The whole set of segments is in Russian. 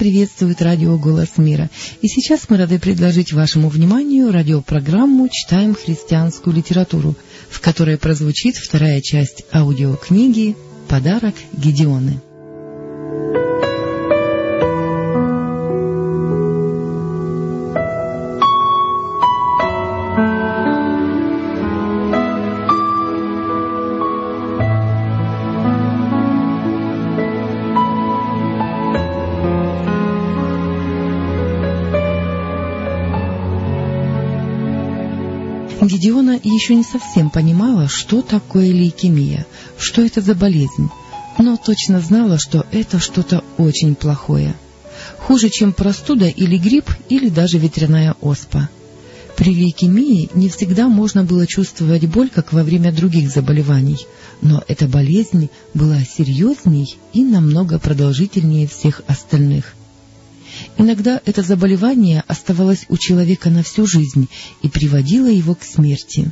приветствует радио «Голос мира». И сейчас мы рады предложить вашему вниманию радиопрограмму «Читаем христианскую литературу», в которой прозвучит вторая часть аудиокниги «Подарок Гедеоны». Еще не совсем понимала, что такое лейкемия, что это за болезнь, но точно знала, что это что-то очень плохое. Хуже, чем простуда или грипп, или даже ветряная оспа. При лейкемии не всегда можно было чувствовать боль, как во время других заболеваний, но эта болезнь была серьезней и намного продолжительнее всех остальных. Иногда это заболевание оставалось у человека на всю жизнь и приводило его к смерти.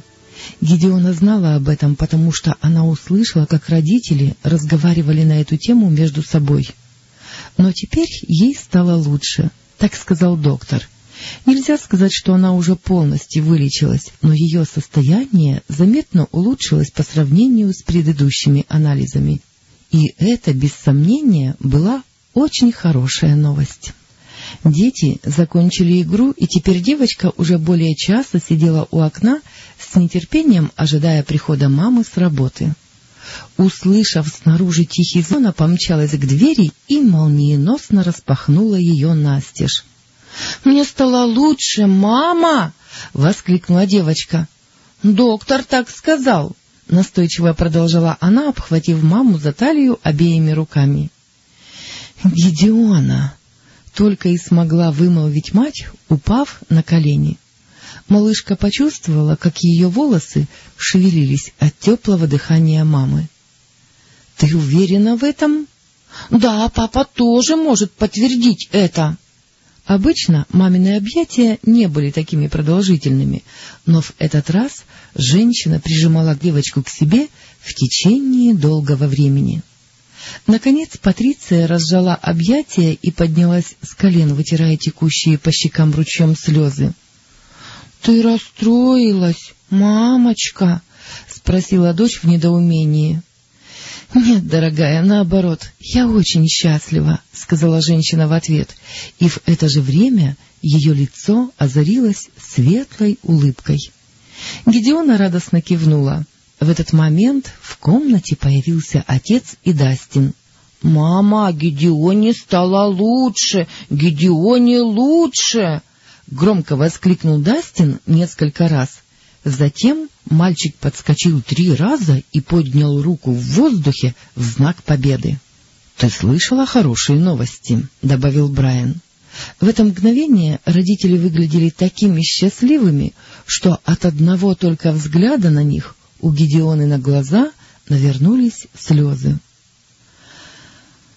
Гедеона знала об этом, потому что она услышала, как родители разговаривали на эту тему между собой. Но теперь ей стало лучше, так сказал доктор. Нельзя сказать, что она уже полностью вылечилась, но ее состояние заметно улучшилось по сравнению с предыдущими анализами. И это, без сомнения, была очень хорошая новость. Дети закончили игру, и теперь девочка уже более часа сидела у окна с нетерпением, ожидая прихода мамы с работы. Услышав снаружи тихий звон, она помчалась к двери и молниеносно распахнула ее настежь. — Мне стало лучше, мама! — воскликнула девочка. — Доктор так сказал! — настойчиво продолжала она, обхватив маму за талию обеими руками. — Гедеона! Только и смогла вымолвить мать, упав на колени. Малышка почувствовала, как ее волосы шевелились от теплого дыхания мамы. — Ты уверена в этом? — Да, папа тоже может подтвердить это. Обычно мамины объятия не были такими продолжительными, но в этот раз женщина прижимала девочку к себе в течение долгого времени. Наконец Патриция разжала объятия и поднялась с колен, вытирая текущие по щекам ручьем слезы. — Ты расстроилась, мамочка? — спросила дочь в недоумении. — Нет, дорогая, наоборот, я очень счастлива, — сказала женщина в ответ, и в это же время ее лицо озарилось светлой улыбкой. Гедеона радостно кивнула. В этот момент в комнате появился отец и Дастин. — Мама, Гедеоне стало лучше! Гедеоне лучше! — громко воскликнул Дастин несколько раз. Затем мальчик подскочил три раза и поднял руку в воздухе в знак победы. — Ты слышала хорошие новости? — добавил Брайан. В это мгновение родители выглядели такими счастливыми, что от одного только взгляда на них у Гедеоны на глаза навернулись слезы.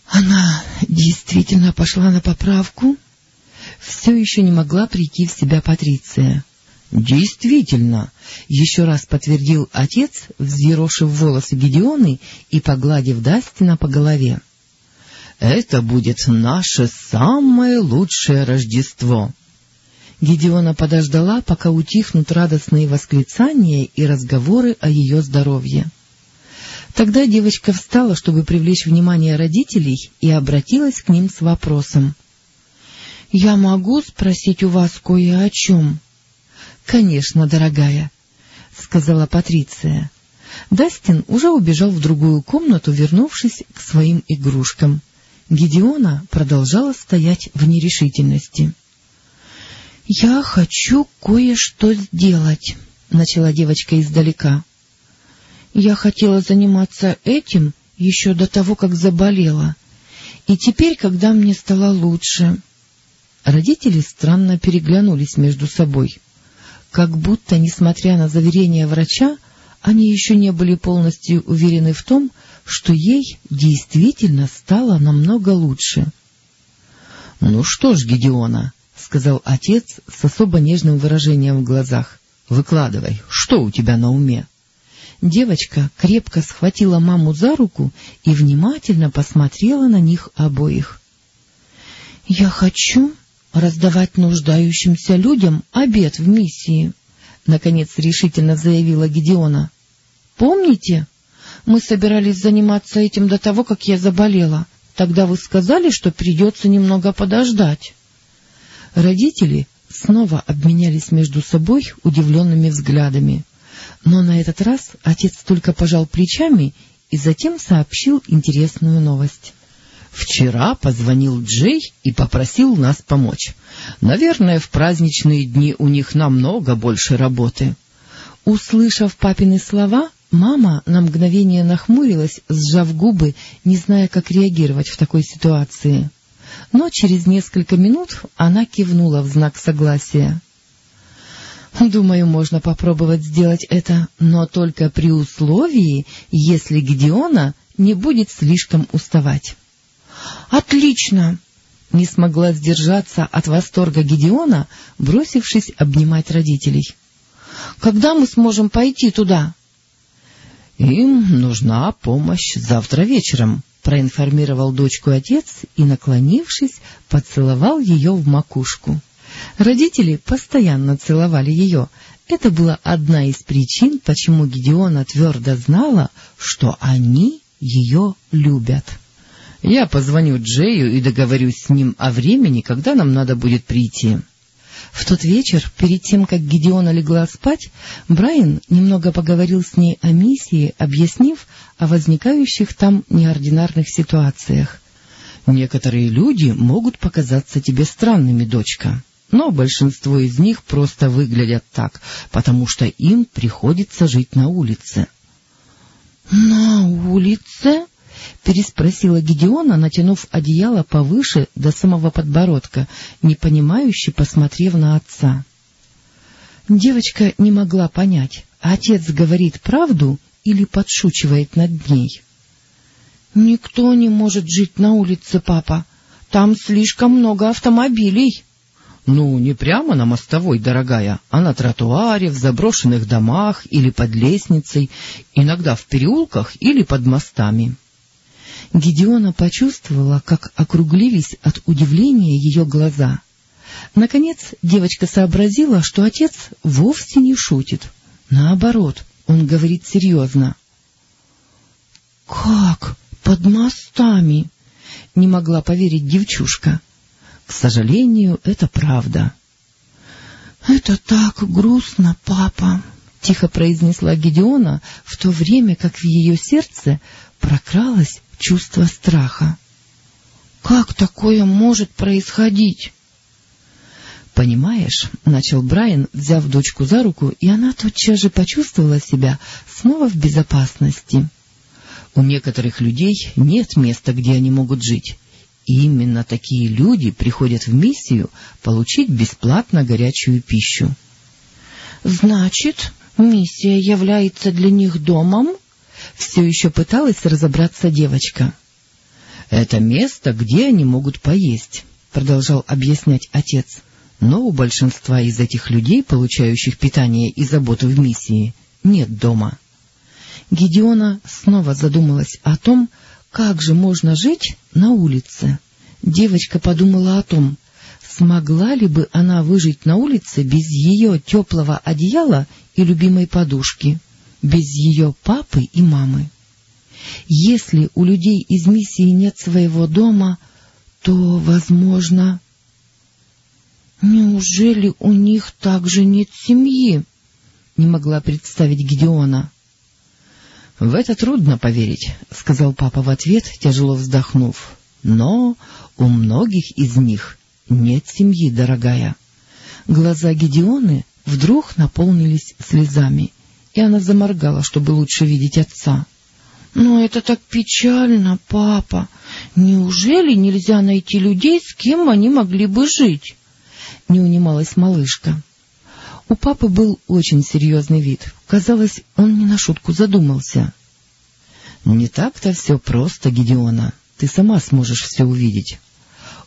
Она действительно пошла на поправку? Все еще не могла прийти в себя Патриция. — Действительно, — еще раз подтвердил отец, взъерошив волосы Гедеоны и погладив Дастина по голове. — Это будет наше самое лучшее Рождество. Гедеона подождала, пока утихнут радостные восклицания и разговоры о ее здоровье. Тогда девочка встала, чтобы привлечь внимание родителей, и обратилась к ним с вопросом. — Я могу спросить у вас кое о чем? — Конечно, дорогая, — сказала Патриция. Дастин уже убежал в другую комнату, вернувшись к своим игрушкам. Гедеона продолжала стоять в нерешительности. — «Я хочу кое-что сделать», — начала девочка издалека. «Я хотела заниматься этим еще до того, как заболела, и теперь, когда мне стало лучше...» Родители странно переглянулись между собой, как будто, несмотря на заверения врача, они еще не были полностью уверены в том, что ей действительно стало намного лучше. — Ну что ж, Гедеона, — сказал отец с особо нежным выражением в глазах. — Выкладывай, что у тебя на уме? Девочка крепко схватила маму за руку и внимательно посмотрела на них обоих. — Я хочу раздавать нуждающимся людям обед в миссии, — наконец решительно заявила Гедеона. — Помните, мы собирались заниматься этим до того, как я заболела. Тогда вы сказали, что придется немного подождать. Родители снова обменялись между собой удивленными взглядами. Но на этот раз отец только пожал плечами и затем сообщил интересную новость. Вчера позвонил Джей и попросил нас помочь. Наверное, в праздничные дни у них намного больше работы. Услышав папины слова, мама на мгновение нахмурилась, сжав губы, не зная, как реагировать в такой ситуации. Но через несколько минут она кивнула в знак согласия. Думаю, можно попробовать сделать это, но только при условии, если Гедеона не будет слишком уставать. «Отлично!» — не смогла сдержаться от восторга Гедеона, бросившись обнимать родителей. «Когда мы сможем пойти туда?» «Им нужна помощь завтра вечером», — проинформировал дочку отец и, наклонившись, поцеловал ее в макушку. Родители постоянно целовали ее. Это была одна из причин, почему Гедеона твердо знала, что они ее любят. Я позвоню Джею и договорюсь с ним о времени, когда нам надо будет прийти. В тот вечер, перед тем, как Гедеона легла спать, Брайан немного поговорил с ней о миссии, объяснив о возникающих там неординарных ситуациях. «Некоторые люди могут показаться тебе странными, дочка, но большинство из них просто выглядят так, потому что им приходится жить на улице». «На улице?» — переспросила Гедеона, натянув одеяло повыше до самого подбородка, непонимающе посмотрев на отца. Девочка не могла понять, отец говорит правду или подшучивает над ней. — Никто не может жить на улице, папа. Там слишком много автомобилей. — Ну, не прямо на мостовой, дорогая, а на тротуаре, в заброшенных домах или под лестницей, иногда в переулках или под мостами. Гедеона почувствовала, как округлились от удивления ее глаза. Наконец девочка сообразила, что отец вовсе не шутит. Наоборот, он говорит серьезно. — Как? Под мостами? — не могла поверить девчушка. — К сожалению, это правда. — Это так грустно, папа, — тихо произнесла Гедеона, в то время как в ее сердце прокралась чувство страха. «Как такое может происходить?» «Понимаешь», — начал Брайан, взяв дочку за руку, и она тотчас же почувствовала себя снова в безопасности. «У некоторых людей нет места, где они могут жить, и именно такие люди приходят в миссию получить бесплатно горячую пищу». «Значит, миссия является для них домом?» Все еще пыталась разобраться девочка. — Это место, где они могут поесть, — продолжал объяснять отец. Но у большинства из этих людей, получающих питание и заботу в миссии, нет дома. Гедеона снова задумалась о том, как же можно жить на улице. Девочка подумала о том, смогла ли бы она выжить на улице без ее теплого одеяла и любимой подушки без ее папы и мамы. Если у людей из миссии нет своего дома, то, возможно... Неужели у них также нет семьи? Не могла представить Гедеона. — В это трудно поверить, — сказал папа в ответ, тяжело вздохнув. — Но у многих из них нет семьи, дорогая. Глаза Гедеоны вдруг наполнились слезами и она заморгала, чтобы лучше видеть отца. — Но это так печально, папа. Неужели нельзя найти людей, с кем они могли бы жить? Не унималась малышка. У папы был очень серьезный вид. Казалось, он не на шутку задумался. — Не так-то все просто, Гедеона. Ты сама сможешь все увидеть.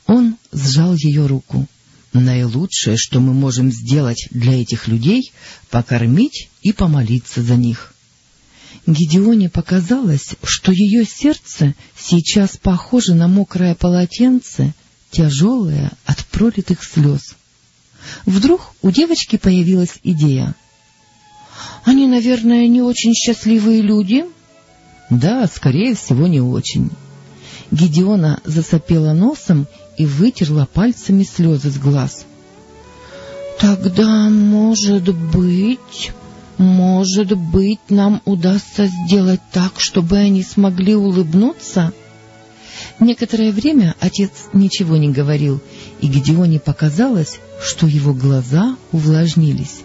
Он сжал ее руку. Наилучшее, что мы можем сделать для этих людей, покормить и помолиться за них. Гедеоне показалось, что ее сердце сейчас похоже на мокрое полотенце, тяжелое от пролитых слез. Вдруг у девочки появилась идея. — Они, наверное, не очень счастливые люди? — Да, скорее всего, не очень. Гедеона засопела носом и вытерла пальцами слезы с глаз. — Тогда, может быть, может быть, нам удастся сделать так, чтобы они смогли улыбнуться? Некоторое время отец ничего не говорил, и Гедеоне показалось, что его глаза увлажнились.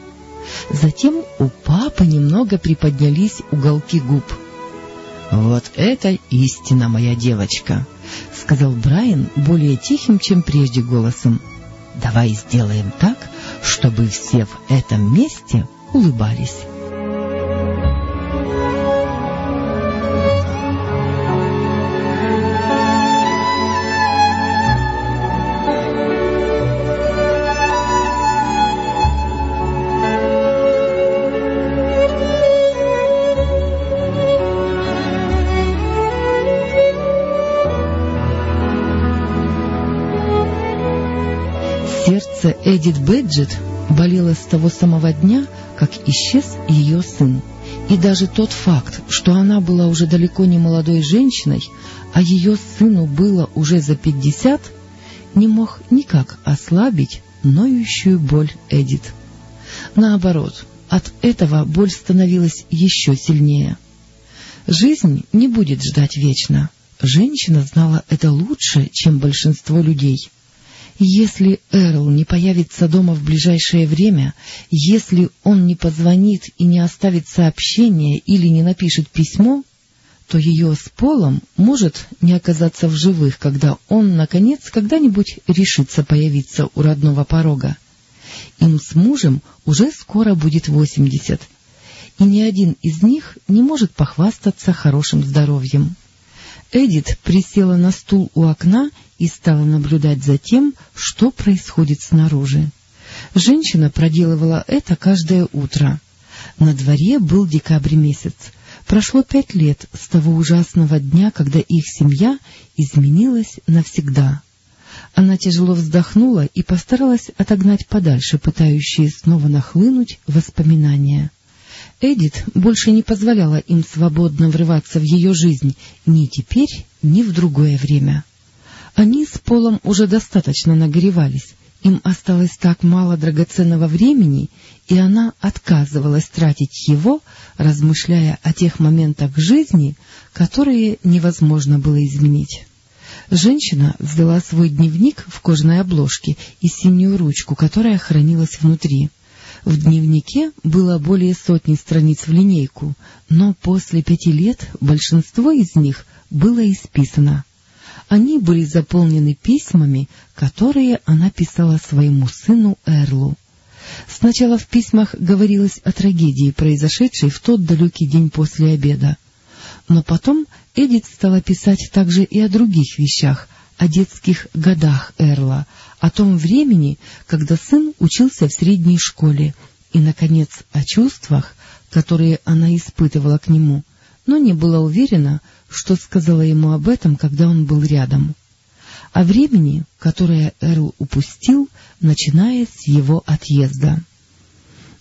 Затем у папы немного приподнялись уголки губ. — Вот это истина, моя девочка! — сказал Брайан более тихим, чем прежде голосом. — Давай сделаем так, чтобы все в этом месте улыбались. Эдит Бэджет болело с того самого дня, как исчез ее сын. И даже тот факт, что она была уже далеко не молодой женщиной, а ее сыну было уже за пятьдесят, не мог никак ослабить ноющую боль Эдит. Наоборот, от этого боль становилась еще сильнее. Жизнь не будет ждать вечно. Женщина знала это лучше, чем большинство людей. Если Эрл не появится дома в ближайшее время, если он не позвонит и не оставит сообщение или не напишет письмо, то ее с Полом может не оказаться в живых, когда он, наконец, когда-нибудь решится появиться у родного порога. Им с мужем уже скоро будет восемьдесят, и ни один из них не может похвастаться хорошим здоровьем. Эдит присела на стул у окна и стала наблюдать за тем, что происходит снаружи. Женщина проделывала это каждое утро. На дворе был декабрь месяц. Прошло пять лет с того ужасного дня, когда их семья изменилась навсегда. Она тяжело вздохнула и постаралась отогнать подальше пытающие снова нахлынуть воспоминания. Эдит больше не позволяла им свободно врываться в ее жизнь ни теперь, ни в другое время. Они с Полом уже достаточно нагревались, им осталось так мало драгоценного времени, и она отказывалась тратить его, размышляя о тех моментах жизни, которые невозможно было изменить. Женщина взяла свой дневник в кожаной обложке и синюю ручку, которая хранилась внутри. В дневнике было более сотни страниц в линейку, но после пяти лет большинство из них было исписано. Они были заполнены письмами, которые она писала своему сыну Эрлу. Сначала в письмах говорилось о трагедии, произошедшей в тот далекий день после обеда. Но потом Эдит стала писать также и о других вещах, о детских годах Эрла, о том времени, когда сын учился в средней школе, и, наконец, о чувствах, которые она испытывала к нему, но не была уверена, что сказала ему об этом, когда он был рядом. О времени, которое Эрл упустил, начиная с его отъезда.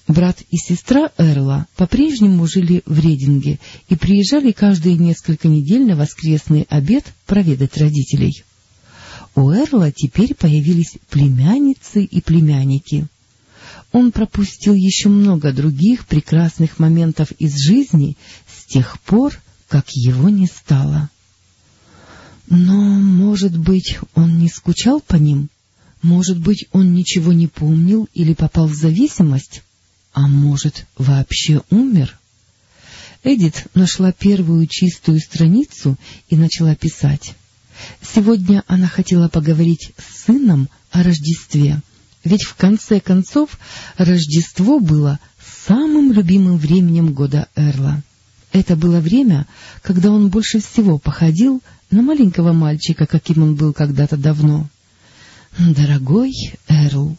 Брат и сестра Эрла по-прежнему жили в Рединге и приезжали каждые несколько недель на воскресный обед проведать родителей. У Эрла теперь появились племянницы и племянники. Он пропустил еще много других прекрасных моментов из жизни с тех пор, как его не стало. Но, может быть, он не скучал по ним? Может быть, он ничего не помнил или попал в зависимость? А может, вообще умер? Эдит нашла первую чистую страницу и начала писать. Сегодня она хотела поговорить с сыном о Рождестве, ведь в конце концов Рождество было самым любимым временем года Эрла. Это было время, когда он больше всего походил на маленького мальчика, каким он был когда-то давно. «Дорогой Эрл!»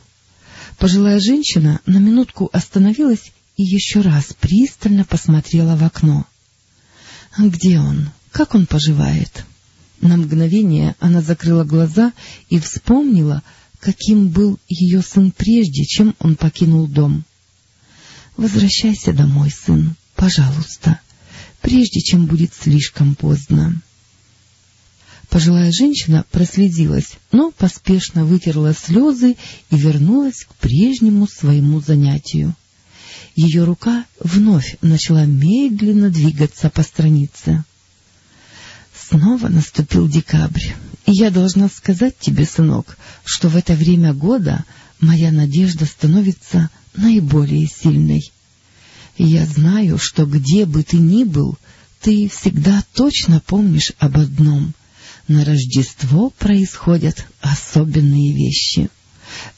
Пожилая женщина на минутку остановилась и еще раз пристально посмотрела в окно. «Где он? Как он поживает?» На мгновение она закрыла глаза и вспомнила, каким был ее сын прежде, чем он покинул дом. — Возвращайся домой, сын, пожалуйста, прежде чем будет слишком поздно. Пожилая женщина проследилась, но поспешно вытерла слезы и вернулась к прежнему своему занятию. Ее рука вновь начала медленно двигаться по странице. Снова наступил декабрь, и я должна сказать тебе, сынок, что в это время года моя надежда становится наиболее сильной. Я знаю, что где бы ты ни был, ты всегда точно помнишь об одном. На Рождество происходят особенные вещи.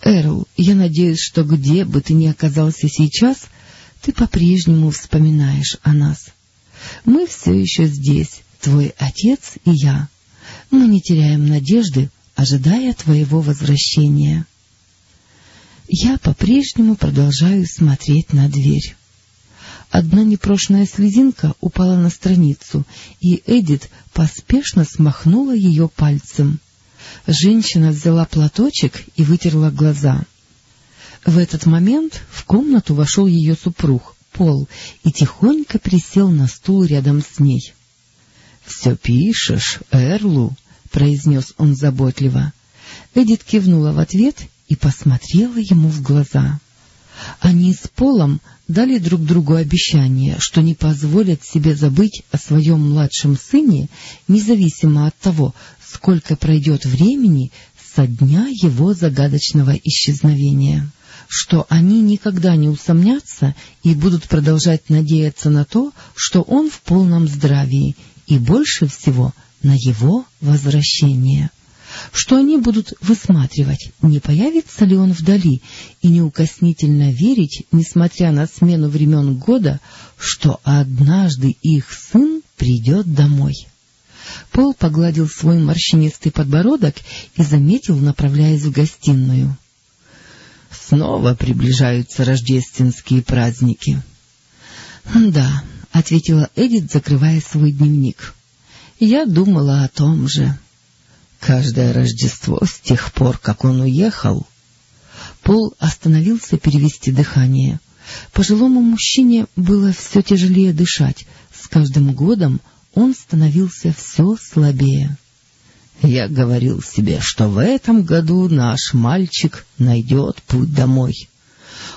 Эрл, я надеюсь, что где бы ты ни оказался сейчас, ты по-прежнему вспоминаешь о нас. Мы все еще здесь, твой отец и я. Мы не теряем надежды, ожидая твоего возвращения. Я по-прежнему продолжаю смотреть на дверь. Одна непрошенная слезинка упала на страницу, и Эдит поспешно смахнула ее пальцем. Женщина взяла платочек и вытерла глаза. В этот момент в комнату вошел ее супруг, Пол, и тихонько присел на стул рядом с ней. — Все пишешь, Эрлу? — произнес он заботливо. Эдит кивнула в ответ и посмотрела ему в глаза. Они с Полом дали друг другу обещание, что не позволят себе забыть о своем младшем сыне, независимо от того, сколько пройдет времени со дня его загадочного исчезновения что они никогда не усомнятся и будут продолжать надеяться на то, что он в полном здравии, и больше всего на его возвращение. Что они будут высматривать, не появится ли он вдали, и неукоснительно верить, несмотря на смену времен года, что однажды их сын придет домой. Пол погладил свой морщинистый подбородок и заметил, направляясь в гостиную. Снова приближаются рождественские праздники. — Да, — ответила Эдит, закрывая свой дневник. — Я думала о том же. Каждое Рождество с тех пор, как он уехал... Пол остановился перевести дыхание. Пожилому мужчине было все тяжелее дышать. С каждым годом он становился все слабее. Я говорил себе, что в этом году наш мальчик найдет путь домой.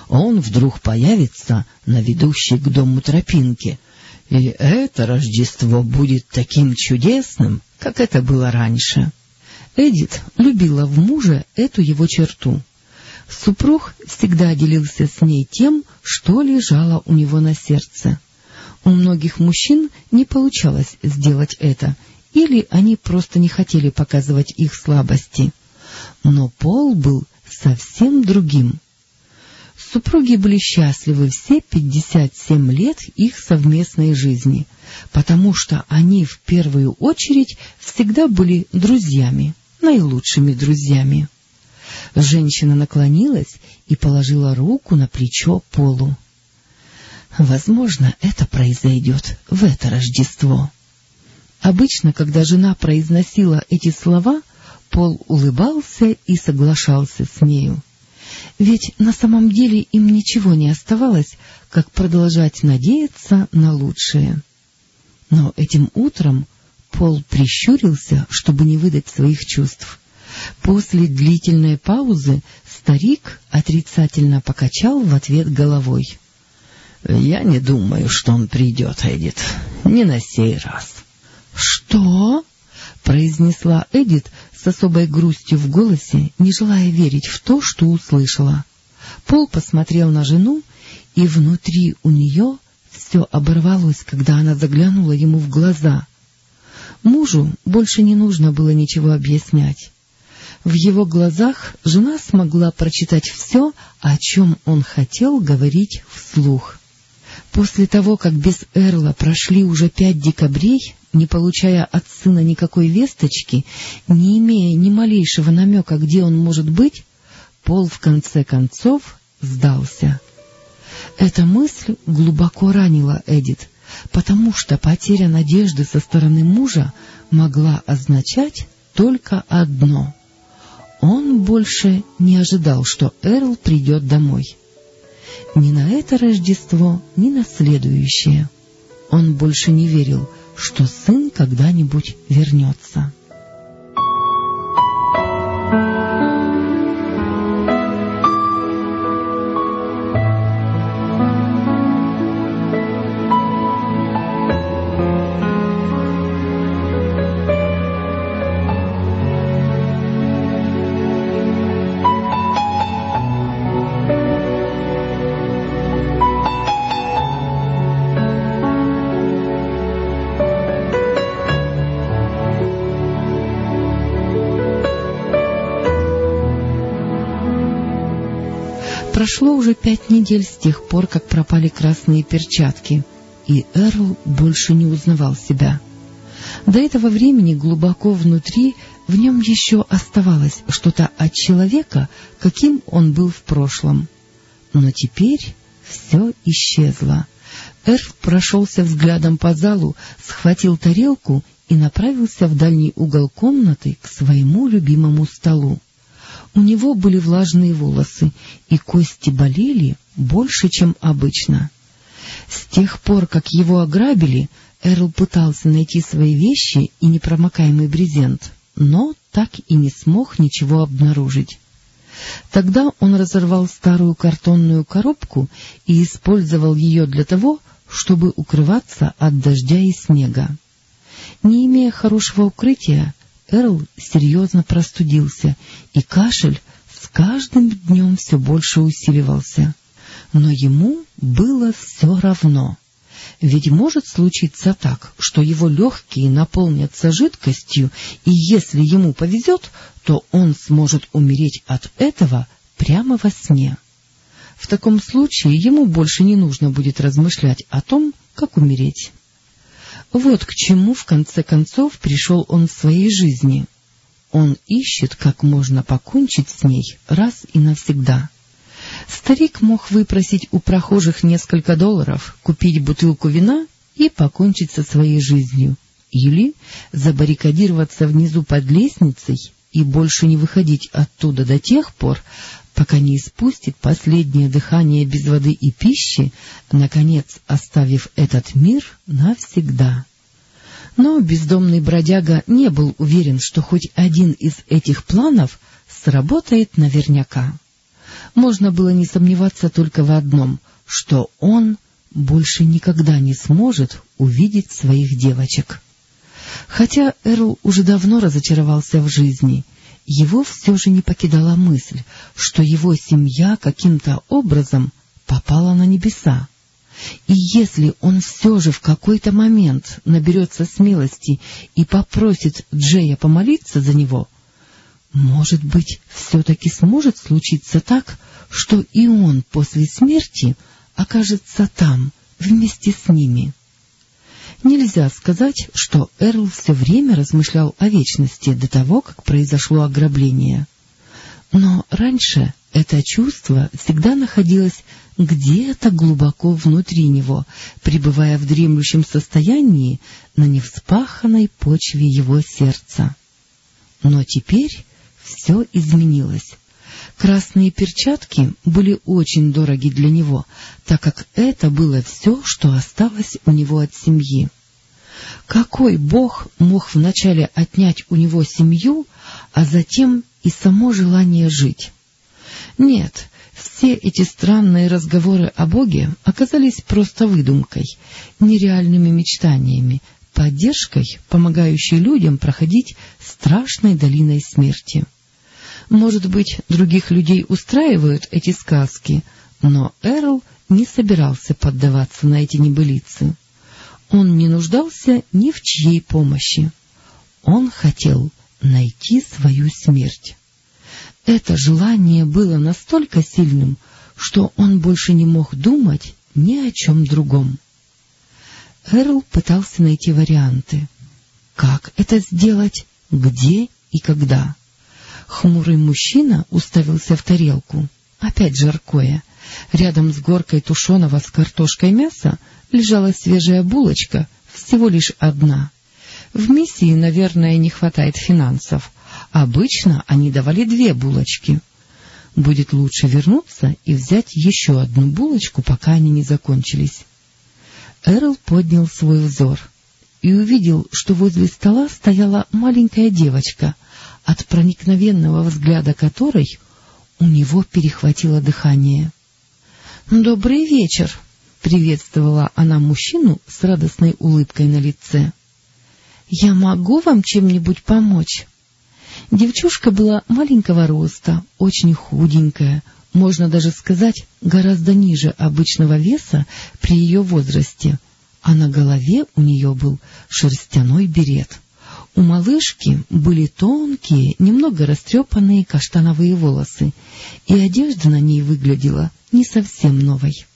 Он вдруг появится на ведущей к дому тропинке, и это Рождество будет таким чудесным, как это было раньше. Эдит любила в муже эту его черту. Супруг всегда делился с ней тем, что лежало у него на сердце. У многих мужчин не получалось сделать это — или они просто не хотели показывать их слабости. Но Пол был совсем другим. Супруги были счастливы все пятьдесят семь лет их совместной жизни, потому что они в первую очередь всегда были друзьями, наилучшими друзьями. Женщина наклонилась и положила руку на плечо Полу. Возможно, это произойдет в это Рождество. Обычно, когда жена произносила эти слова, Пол улыбался и соглашался с нею. Ведь на самом деле им ничего не оставалось, как продолжать надеяться на лучшее. Но этим утром Пол прищурился, чтобы не выдать своих чувств. После длительной паузы старик отрицательно покачал в ответ головой. — Я не думаю, что он придет, Эдит, не на сей раз. «Что?» — произнесла Эдит с особой грустью в голосе, не желая верить в то, что услышала. Пол посмотрел на жену, и внутри у нее все оборвалось, когда она заглянула ему в глаза. Мужу больше не нужно было ничего объяснять. В его глазах жена смогла прочитать все, о чем он хотел говорить вслух. После того, как без Эрла прошли уже пять декабрей, не получая от сына никакой весточки, не имея ни малейшего намека, где он может быть, Пол в конце концов сдался. Эта мысль глубоко ранила Эдит, потому что потеря надежды со стороны мужа могла означать только одно. Он больше не ожидал, что Эрл придет домой. Ни на это Рождество, ни на следующее. Он больше не верил, что сын когда-нибудь вернется. Прошло уже пять недель с тех пор, как пропали красные перчатки, и Эрл больше не узнавал себя. До этого времени глубоко внутри в нем еще оставалось что-то от человека, каким он был в прошлом. Но теперь все исчезло. Эрл прошелся взглядом по залу, схватил тарелку и направился в дальний угол комнаты к своему любимому столу. У него были влажные волосы, и кости болели больше, чем обычно. С тех пор, как его ограбили, Эрл пытался найти свои вещи и непромокаемый брезент, но так и не смог ничего обнаружить. Тогда он разорвал старую картонную коробку и использовал ее для того, чтобы укрываться от дождя и снега. Не имея хорошего укрытия, Эрл серьезно простудился, и кашель с каждым днем все больше усиливался. Но ему было все равно. Ведь может случиться так, что его легкие наполнятся жидкостью, и если ему повезет, то он сможет умереть от этого прямо во сне. В таком случае ему больше не нужно будет размышлять о том, как умереть. Вот к чему, в конце концов, пришел он в своей жизни. Он ищет, как можно покончить с ней раз и навсегда. Старик мог выпросить у прохожих несколько долларов, купить бутылку вина и покончить со своей жизнью, или забаррикадироваться внизу под лестницей и больше не выходить оттуда до тех пор, пока не испустит последнее дыхание без воды и пищи, наконец оставив этот мир навсегда. Но бездомный бродяга не был уверен, что хоть один из этих планов сработает наверняка. Можно было не сомневаться только в одном, что он больше никогда не сможет увидеть своих девочек. Хотя Эрл уже давно разочаровался в жизни, его все же не покидала мысль, что его семья каким-то образом попала на небеса. И если он все же в какой-то момент наберется смелости и попросит Джея помолиться за него, может быть, все-таки сможет случиться так, что и он после смерти окажется там, вместе с ними. Нельзя сказать, что Эрл все время размышлял о вечности до того, как произошло ограбление. Но раньше это чувство всегда находилось где-то глубоко внутри него, пребывая в дремлющем состоянии на невспаханной почве его сердца. Но теперь все изменилось. Красные перчатки были очень дороги для него, так как это было все, что осталось у него от семьи. Какой бог мог вначале отнять у него семью, а затем и само желание жить? Нет, все эти странные разговоры о Боге оказались просто выдумкой, нереальными мечтаниями, поддержкой, помогающей людям проходить страшной долиной смерти. Может быть, других людей устраивают эти сказки, но Эрл не собирался поддаваться на эти небылицы. Он не нуждался ни в чьей помощи. Он хотел найти свою смерть. Это желание было настолько сильным, что он больше не мог думать ни о чем другом. Эрл пытался найти варианты. Как это сделать, где и когда? Хмурый мужчина уставился в тарелку. Опять жаркое. Рядом с горкой тушеного с картошкой мяса лежала свежая булочка, всего лишь одна. В миссии, наверное, не хватает финансов. Обычно они давали две булочки. Будет лучше вернуться и взять еще одну булочку, пока они не закончились. Эрл поднял свой взор и увидел, что возле стола стояла маленькая девочка, от проникновенного взгляда которой у него перехватило дыхание. — Добрый вечер! — приветствовала она мужчину с радостной улыбкой на лице. — Я могу вам чем-нибудь помочь? Девчушка была маленького роста, очень худенькая, можно даже сказать, гораздо ниже обычного веса при ее возрасте, а на голове у нее был шерстяной берет. У малышки были тонкие, немного растрепанные каштановые волосы, и одежда на ней выглядела не совсем новой.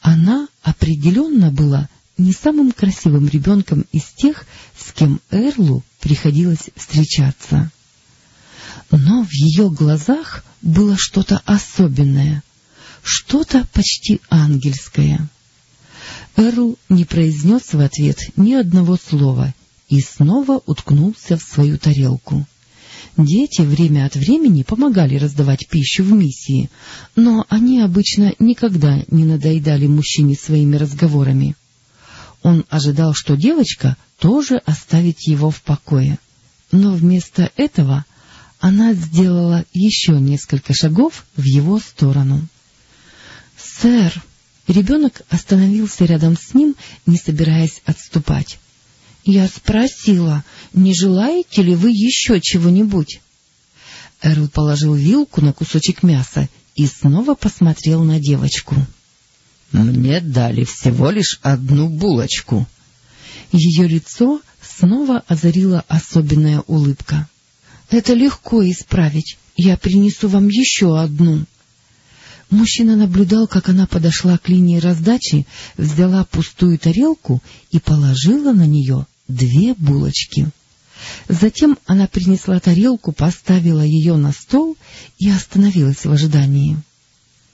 Она определенно была не самым красивым ребенком из тех, с кем Эрлу приходилось встречаться. Но в ее глазах было что-то особенное, что-то почти ангельское. Эрл не произнес в ответ ни одного слова и снова уткнулся в свою тарелку. Дети время от времени помогали раздавать пищу в миссии, но они обычно никогда не надоедали мужчине своими разговорами. Он ожидал, что девочка тоже оставит его в покое. Но вместо этого она сделала еще несколько шагов в его сторону. — Сэр! Ребенок остановился рядом с ним, не собираясь отступать. Я спросила, не желаете ли вы еще чего-нибудь? Эрл положил вилку на кусочек мяса и снова посмотрел на девочку. — Мне дали всего лишь одну булочку. Ее лицо снова озарила особенная улыбка. — Это легко исправить. Я принесу вам еще одну. Мужчина наблюдал, как она подошла к линии раздачи, взяла пустую тарелку и положила на нее две булочки. Затем она принесла тарелку, поставила ее на стол и остановилась в ожидании.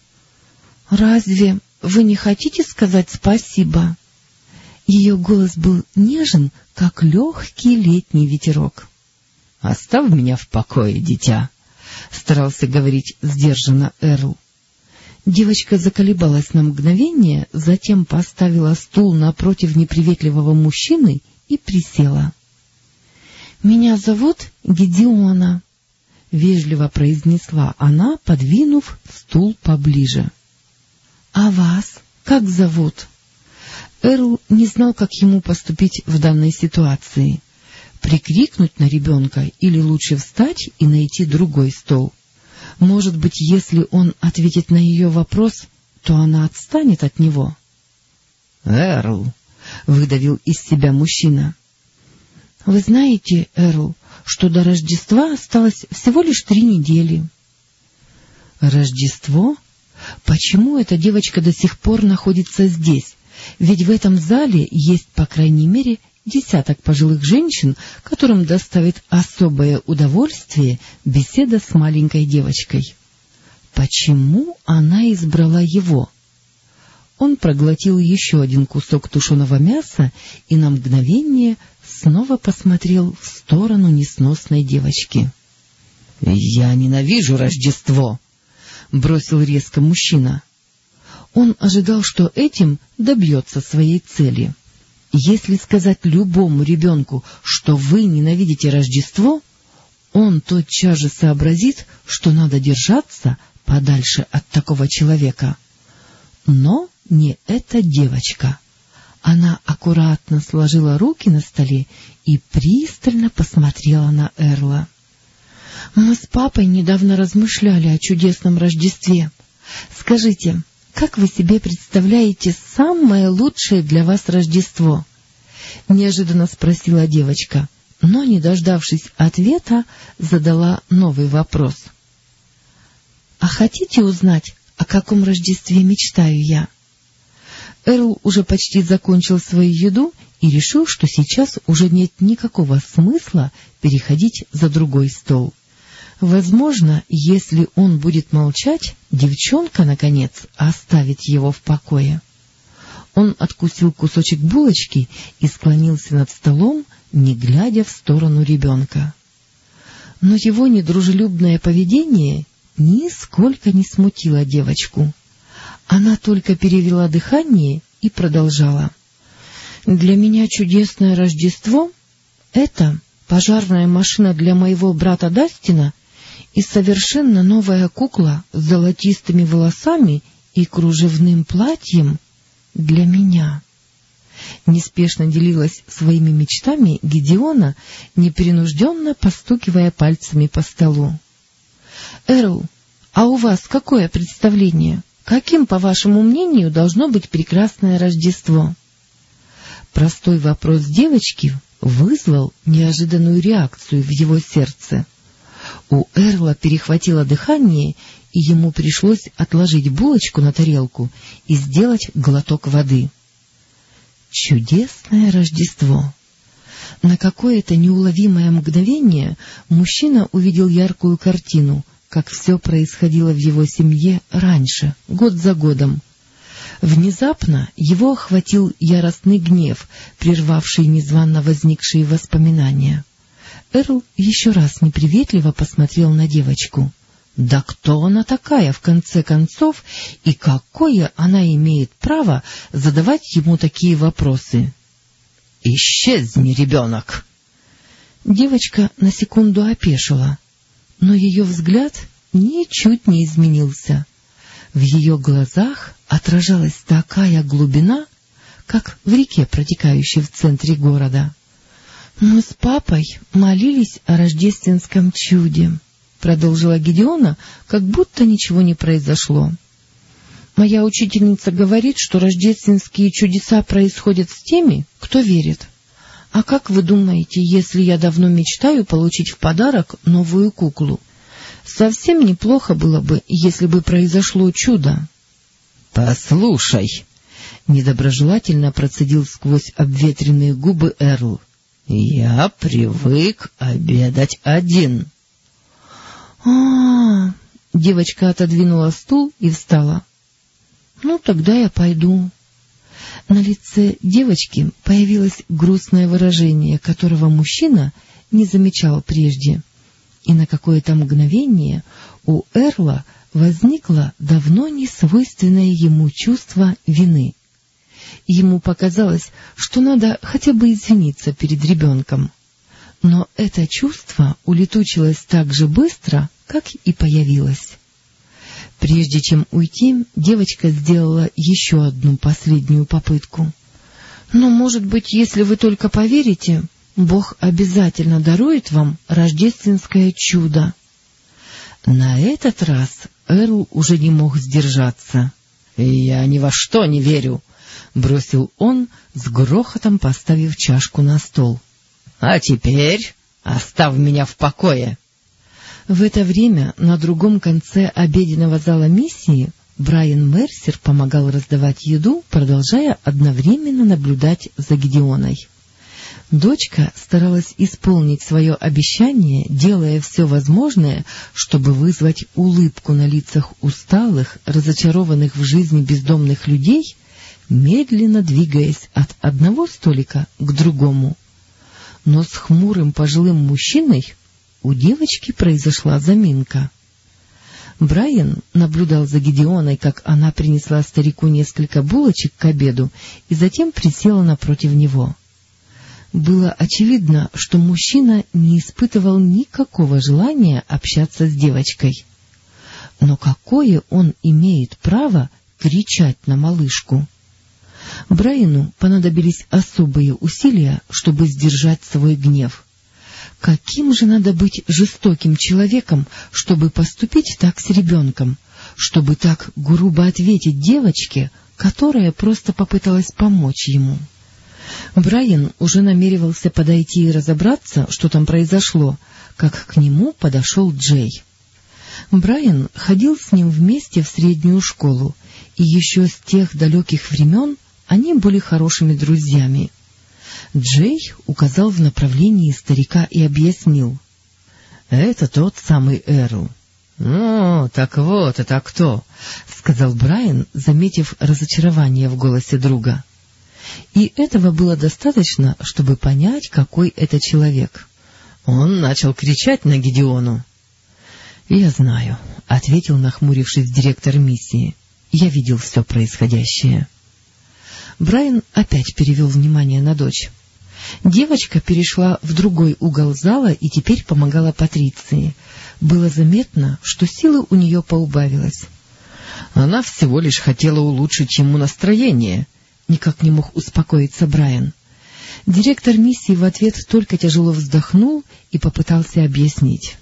— Разве вы не хотите сказать спасибо? Ее голос был нежен, как легкий летний ветерок. — Оставь меня в покое, дитя! — старался говорить сдержанно Эрл. Девочка заколебалась на мгновение, затем поставила стул напротив неприветливого мужчины и присела. — Меня зовут Гедеона, — вежливо произнесла она, подвинув стул поближе. — А вас как зовут? Эрл не знал, как ему поступить в данной ситуации. Прикрикнуть на ребенка или лучше встать и найти другой стол. Может быть, если он ответит на ее вопрос, то она отстанет от него. — Эрл, — выдавил из себя мужчина. — Вы знаете, Эрл, что до Рождества осталось всего лишь три недели. — Рождество? Почему эта девочка до сих пор находится здесь? Ведь в этом зале есть, по крайней мере, десяток пожилых женщин, которым доставит особое удовольствие беседа с маленькой девочкой. Почему она избрала его? Он проглотил еще один кусок тушеного мяса и на мгновение снова посмотрел в сторону несносной девочки. — Я ненавижу Рождество! — бросил резко мужчина. Он ожидал, что этим добьется своей цели. Если сказать любому ребенку, что вы ненавидите Рождество, он тотчас же сообразит, что надо держаться подальше от такого человека. Но не эта девочка. Она аккуратно сложила руки на столе и пристально посмотрела на Эрла. — Мы с папой недавно размышляли о чудесном Рождестве. Скажите, как вы себе представляете самое лучшее для вас Рождество? — неожиданно спросила девочка, но, не дождавшись ответа, задала новый вопрос. — А хотите узнать, о каком Рождестве мечтаю я? Эрл уже почти закончил свою еду и решил, что сейчас уже нет никакого смысла переходить за другой стол. Возможно, если он будет молчать, девчонка, наконец, оставит его в покое. Он откусил кусочек булочки и склонился над столом, не глядя в сторону ребенка. Но его недружелюбное поведение нисколько не смутило девочку. Она только перевела дыхание и продолжала. «Для меня чудесное Рождество — это пожарная машина для моего брата Дастина и совершенно новая кукла с золотистыми волосами и кружевным платьем для меня. Неспешно делилась своими мечтами Гедеона, непринужденно постукивая пальцами по столу. — Эрл, а у вас какое представление? Каким, по вашему мнению, должно быть прекрасное Рождество? Простой вопрос девочки вызвал неожиданную реакцию в его сердце. У Эрла перехватило дыхание, и ему пришлось отложить булочку на тарелку и сделать глоток воды. Чудесное Рождество! На какое-то неуловимое мгновение мужчина увидел яркую картину, как все происходило в его семье раньше, год за годом. Внезапно его охватил яростный гнев, прервавший незванно возникшие воспоминания. Эрл еще раз неприветливо посмотрел на девочку — да кто она такая, в конце концов, и какое она имеет право задавать ему такие вопросы? «Исчезни, ребенок!» Девочка на секунду опешила, но ее взгляд ничуть не изменился. В ее глазах отражалась такая глубина, как в реке, протекающей в центре города. Мы с папой молились о рождественском чуде продолжила Гедеона, как будто ничего не произошло. Моя учительница говорит, что рождественские чудеса происходят с теми, кто верит. А как вы думаете, если я давно мечтаю получить в подарок новую куклу? Совсем неплохо было бы, если бы произошло чудо. — Послушай, — недоброжелательно процедил сквозь обветренные губы Эрл, — я привык обедать один. — а, Девочка отодвинула стул и встала. — Ну, тогда я пойду. На лице девочки появилось грустное выражение, которого мужчина не замечал прежде. И на какое-то мгновение у Эрла возникло давно не свойственное ему чувство вины. Ему показалось, что надо хотя бы извиниться перед ребенком. Но это чувство улетучилось так же быстро, как и появилась. Прежде чем уйти, девочка сделала еще одну последнюю попытку. «Но, может быть, если вы только поверите, Бог обязательно дарует вам рождественское чудо». На этот раз Эрл уже не мог сдержаться. «Я ни во что не верю», — бросил он, с грохотом поставив чашку на стол. «А теперь оставь меня в покое». В это время на другом конце обеденного зала миссии Брайан Мерсер помогал раздавать еду, продолжая одновременно наблюдать за Гедеоной. Дочка старалась исполнить свое обещание, делая все возможное, чтобы вызвать улыбку на лицах усталых, разочарованных в жизни бездомных людей, медленно двигаясь от одного столика к другому. Но с хмурым пожилым мужчиной у девочки произошла заминка. Брайан наблюдал за Гедеоной, как она принесла старику несколько булочек к обеду и затем присела напротив него. Было очевидно, что мужчина не испытывал никакого желания общаться с девочкой. Но какое он имеет право кричать на малышку? Брайану понадобились особые усилия, чтобы сдержать свой гнев. Каким же надо быть жестоким человеком, чтобы поступить так с ребенком, чтобы так грубо ответить девочке, которая просто попыталась помочь ему? Брайан уже намеревался подойти и разобраться, что там произошло, как к нему подошел Джей. Брайан ходил с ним вместе в среднюю школу, и еще с тех далеких времен они были хорошими друзьями. Джей указал в направлении старика и объяснил. —— Это тот самый Эрл. — Ну, так вот, это кто? — сказал Брайан, заметив разочарование в голосе друга. И этого было достаточно, чтобы понять, какой это человек. Он начал кричать на Гедеону. — Я знаю, — ответил, нахмурившись директор миссии. — Я видел все происходящее. Брайан опять перевел внимание на дочь. Девочка перешла в другой угол зала и теперь помогала Патриции. Было заметно, что силы у нее поубавилось. Она всего лишь хотела улучшить ему настроение, — никак не мог успокоиться Брайан. Директор миссии в ответ только тяжело вздохнул и попытался объяснить.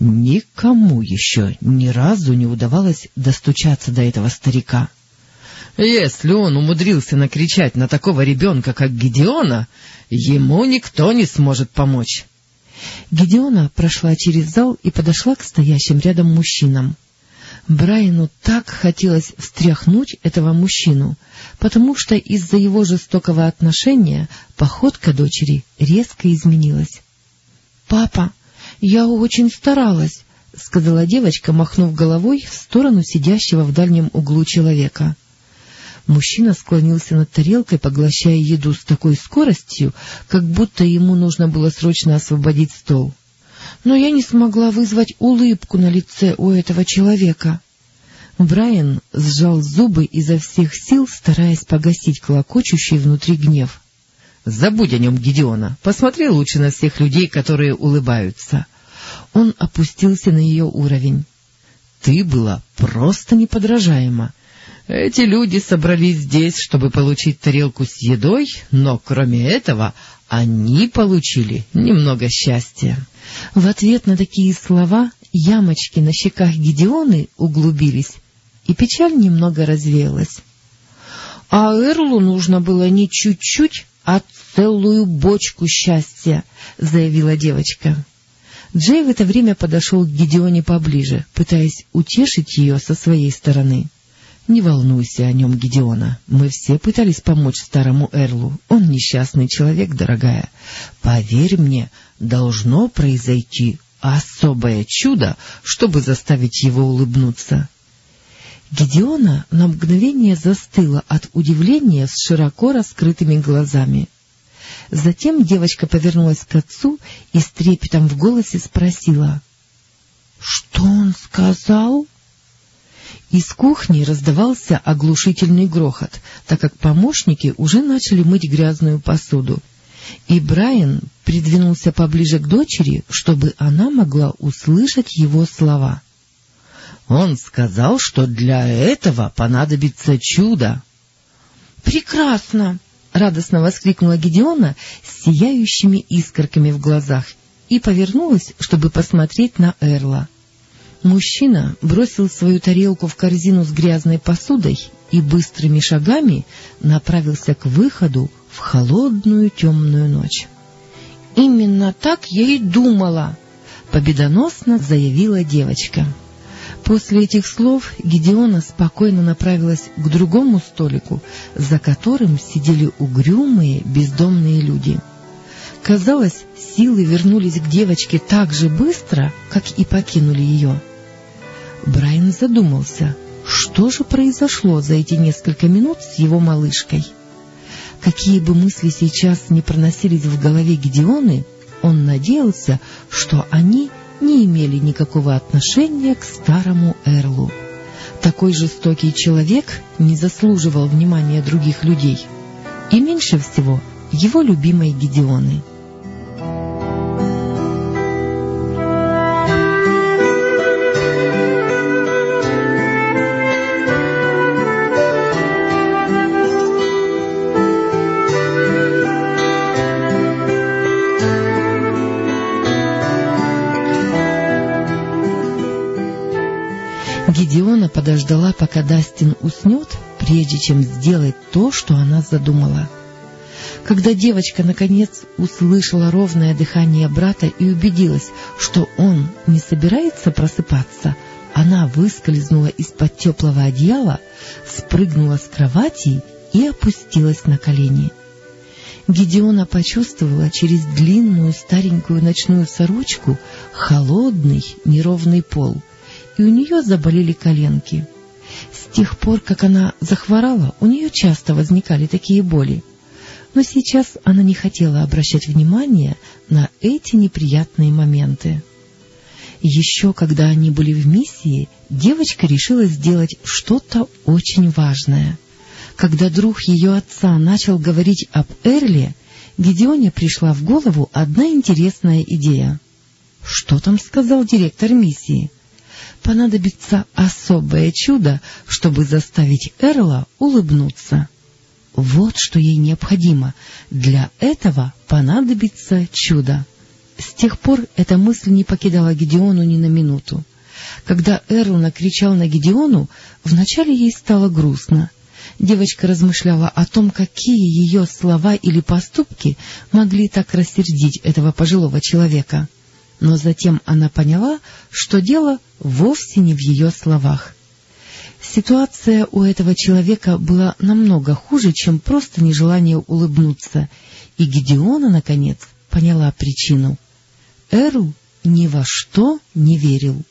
Никому еще ни разу не удавалось достучаться до этого старика. Если он умудрился накричать на такого ребенка, как Гедеона, ему никто не сможет помочь. Гедеона прошла через зал и подошла к стоящим рядом мужчинам. Брайану так хотелось встряхнуть этого мужчину, потому что из-за его жестокого отношения походка дочери резко изменилась. — Папа, я очень старалась, — сказала девочка, махнув головой в сторону сидящего в дальнем углу человека. Мужчина склонился над тарелкой, поглощая еду с такой скоростью, как будто ему нужно было срочно освободить стол. Но я не смогла вызвать улыбку на лице у этого человека. Брайан сжал зубы изо всех сил, стараясь погасить клокочущий внутри гнев. — Забудь о нем, Гедеона. Посмотри лучше на всех людей, которые улыбаются. Он опустился на ее уровень. — Ты была просто неподражаема. Эти люди собрались здесь, чтобы получить тарелку с едой, но кроме этого они получили немного счастья. В ответ на такие слова ямочки на щеках Гедеоны углубились, и печаль немного развеялась. А Эрлу нужно было не чуть-чуть, а целую бочку счастья, — заявила девочка. Джей в это время подошел к Гедеоне поближе, пытаясь утешить ее со своей стороны. Не волнуйся о нем, Гедеона. Мы все пытались помочь старому Эрлу. Он несчастный человек, дорогая. Поверь мне, должно произойти особое чудо, чтобы заставить его улыбнуться. Гедеона на мгновение застыла от удивления с широко раскрытыми глазами. Затем девочка повернулась к отцу и с трепетом в голосе спросила. — Что он сказал? — из кухни раздавался оглушительный грохот, так как помощники уже начали мыть грязную посуду. И Брайан придвинулся поближе к дочери, чтобы она могла услышать его слова. Он сказал, что для этого понадобится чудо. «Прекрасно!» — радостно воскликнула Гедеона с сияющими искорками в глазах и повернулась, чтобы посмотреть на Эрла. Мужчина бросил свою тарелку в корзину с грязной посудой и быстрыми шагами направился к выходу в холодную темную ночь. — Именно так я и думала! — победоносно заявила девочка. После этих слов Гедеона спокойно направилась к другому столику, за которым сидели угрюмые бездомные люди. Казалось, силы вернулись к девочке так же быстро, как и покинули ее. Брайан задумался, что же произошло за эти несколько минут с его малышкой. Какие бы мысли сейчас не проносились в голове Гедеоны, он надеялся, что они не имели никакого отношения к старому Эрлу. Такой жестокий человек не заслуживал внимания других людей, и меньше всего его любимой Гедеоны. Пока Дастин уснет, прежде чем сделать то, что она задумала. Когда девочка, наконец, услышала ровное дыхание брата и убедилась, что он не собирается просыпаться, она выскользнула из-под теплого одеяла, спрыгнула с кровати и опустилась на колени. Гедеона почувствовала через длинную старенькую ночную сорочку холодный неровный пол, и у нее заболели коленки. С тех пор, как она захворала, у нее часто возникали такие боли. Но сейчас она не хотела обращать внимание на эти неприятные моменты. Еще когда они были в миссии, девочка решила сделать что-то очень важное. Когда друг ее отца начал говорить об Эрле, Гедеоне пришла в голову одна интересная идея. — Что там сказал директор миссии? Понадобится особое чудо, чтобы заставить Эрла улыбнуться. Вот что ей необходимо. Для этого понадобится чудо. С тех пор эта мысль не покидала Гедеону ни на минуту. Когда Эрл накричал на Гедеону, вначале ей стало грустно. Девочка размышляла о том, какие ее слова или поступки могли так рассердить этого пожилого человека. Но затем она поняла, что дело вовсе не в ее словах. Ситуация у этого человека была намного хуже, чем просто нежелание улыбнуться, и Гедеона, наконец, поняла причину — Эрл ни во что не верил.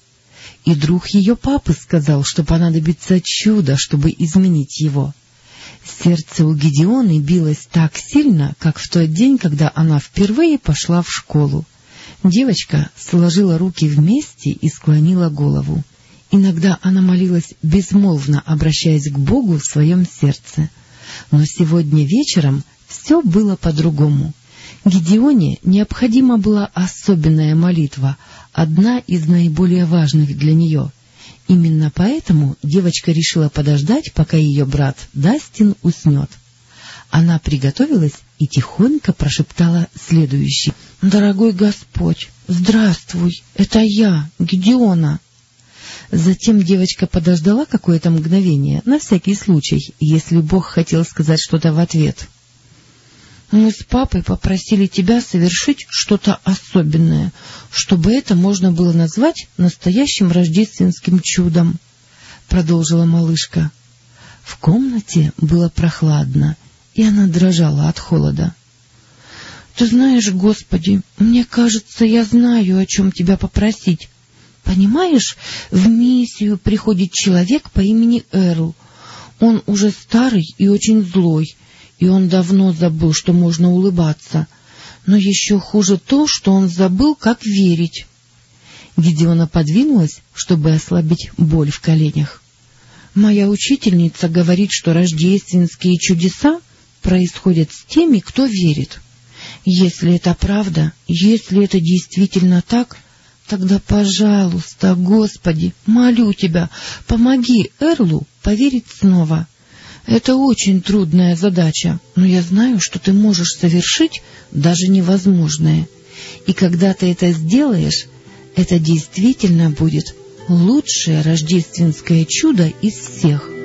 И друг ее папы сказал, что понадобится чудо, чтобы изменить его. Сердце у Гедеоны билось так сильно, как в тот день, когда она впервые пошла в школу. Девочка сложила руки вместе и склонила голову. Иногда она молилась безмолвно, обращаясь к Богу в своем сердце. Но сегодня вечером все было по-другому. Гедеоне необходима была особенная молитва, одна из наиболее важных для нее. Именно поэтому девочка решила подождать, пока ее брат Дастин уснет. Она приготовилась и тихонько прошептала следующее. — Дорогой Господь, здравствуй, это я, Гедеона. Затем девочка подождала какое-то мгновение, на всякий случай, если Бог хотел сказать что-то в ответ. Мы с папой попросили тебя совершить что-то особенное, чтобы это можно было назвать настоящим рождественским чудом, — продолжила малышка. В комнате было прохладно, и она дрожала от холода. — Ты знаешь, Господи, мне кажется, я знаю, о чем тебя попросить. Понимаешь, в миссию приходит человек по имени Эрл. Он уже старый и очень злой, — и он давно забыл, что можно улыбаться. Но еще хуже то, что он забыл, как верить. Гедеона подвинулась, чтобы ослабить боль в коленях. Моя учительница говорит, что рождественские чудеса происходят с теми, кто верит. Если это правда, если это действительно так, тогда, пожалуйста, Господи, молю Тебя, помоги Эрлу поверить снова. Это очень трудная задача, но я знаю, что ты можешь совершить даже невозможное. И когда ты это сделаешь, это действительно будет лучшее рождественское чудо из всех.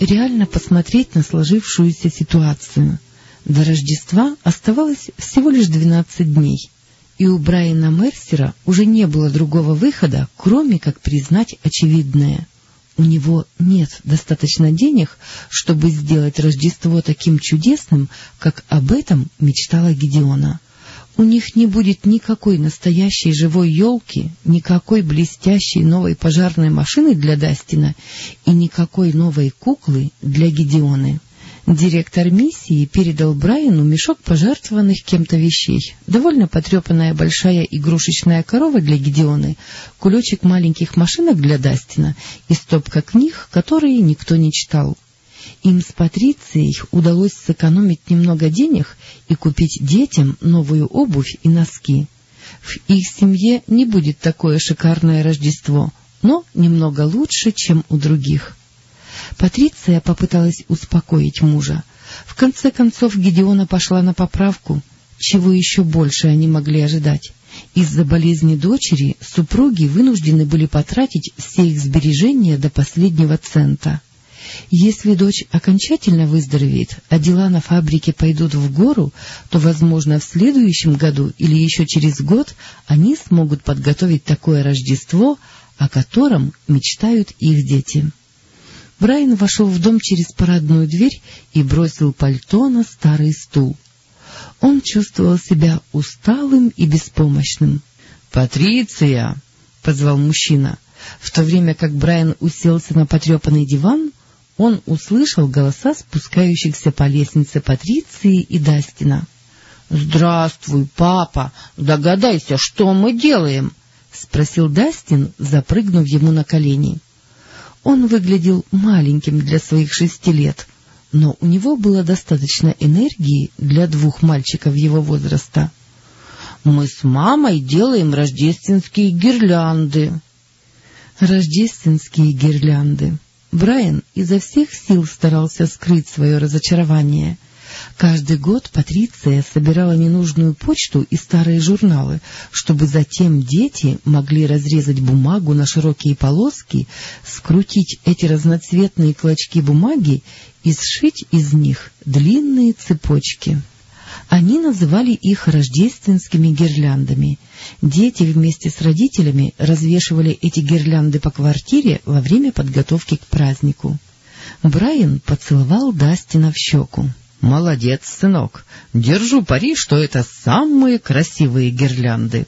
Реально посмотреть на сложившуюся ситуацию. До Рождества оставалось всего лишь двенадцать дней, и у Брайана Мерсера уже не было другого выхода, кроме как признать очевидное. У него нет достаточно денег, чтобы сделать Рождество таким чудесным, как об этом мечтала Гедеона. У них не будет никакой настоящей живой елки, никакой блестящей новой пожарной машины для Дастина и никакой новой куклы для Гедеоны. Директор миссии передал Брайану мешок пожертвованных кем-то вещей, довольно потрепанная большая игрушечная корова для Гедеоны, кулечек маленьких машинок для Дастина и стопка книг, которые никто не читал. Им с Патрицией удалось сэкономить немного денег и купить детям новую обувь и носки. В их семье не будет такое шикарное Рождество, но немного лучше, чем у других. Патриция попыталась успокоить мужа. В конце концов Гедеона пошла на поправку, чего еще больше они могли ожидать. Из-за болезни дочери супруги вынуждены были потратить все их сбережения до последнего цента. Если дочь окончательно выздоровеет, а дела на фабрике пойдут в гору, то, возможно, в следующем году или еще через год они смогут подготовить такое Рождество, о котором мечтают их дети. Брайан вошел в дом через парадную дверь и бросил пальто на старый стул. Он чувствовал себя усталым и беспомощным. — Патриция! — позвал мужчина. В то время как Брайан уселся на потрепанный диван, он услышал голоса спускающихся по лестнице Патриции и Дастина. — Здравствуй, папа! Догадайся, что мы делаем? — спросил Дастин, запрыгнув ему на колени. Он выглядел маленьким для своих шести лет, но у него было достаточно энергии для двух мальчиков его возраста. — Мы с мамой делаем рождественские гирлянды. Рождественские гирлянды. Брайан изо всех сил старался скрыть свое разочарование. Каждый год Патриция собирала ненужную почту и старые журналы, чтобы затем дети могли разрезать бумагу на широкие полоски, скрутить эти разноцветные клочки бумаги и сшить из них длинные цепочки. Они называли их рождественскими гирляндами. Дети вместе с родителями развешивали эти гирлянды по квартире во время подготовки к празднику. Брайан поцеловал Дастина в щеку. — Молодец, сынок. Держу пари, что это самые красивые гирлянды.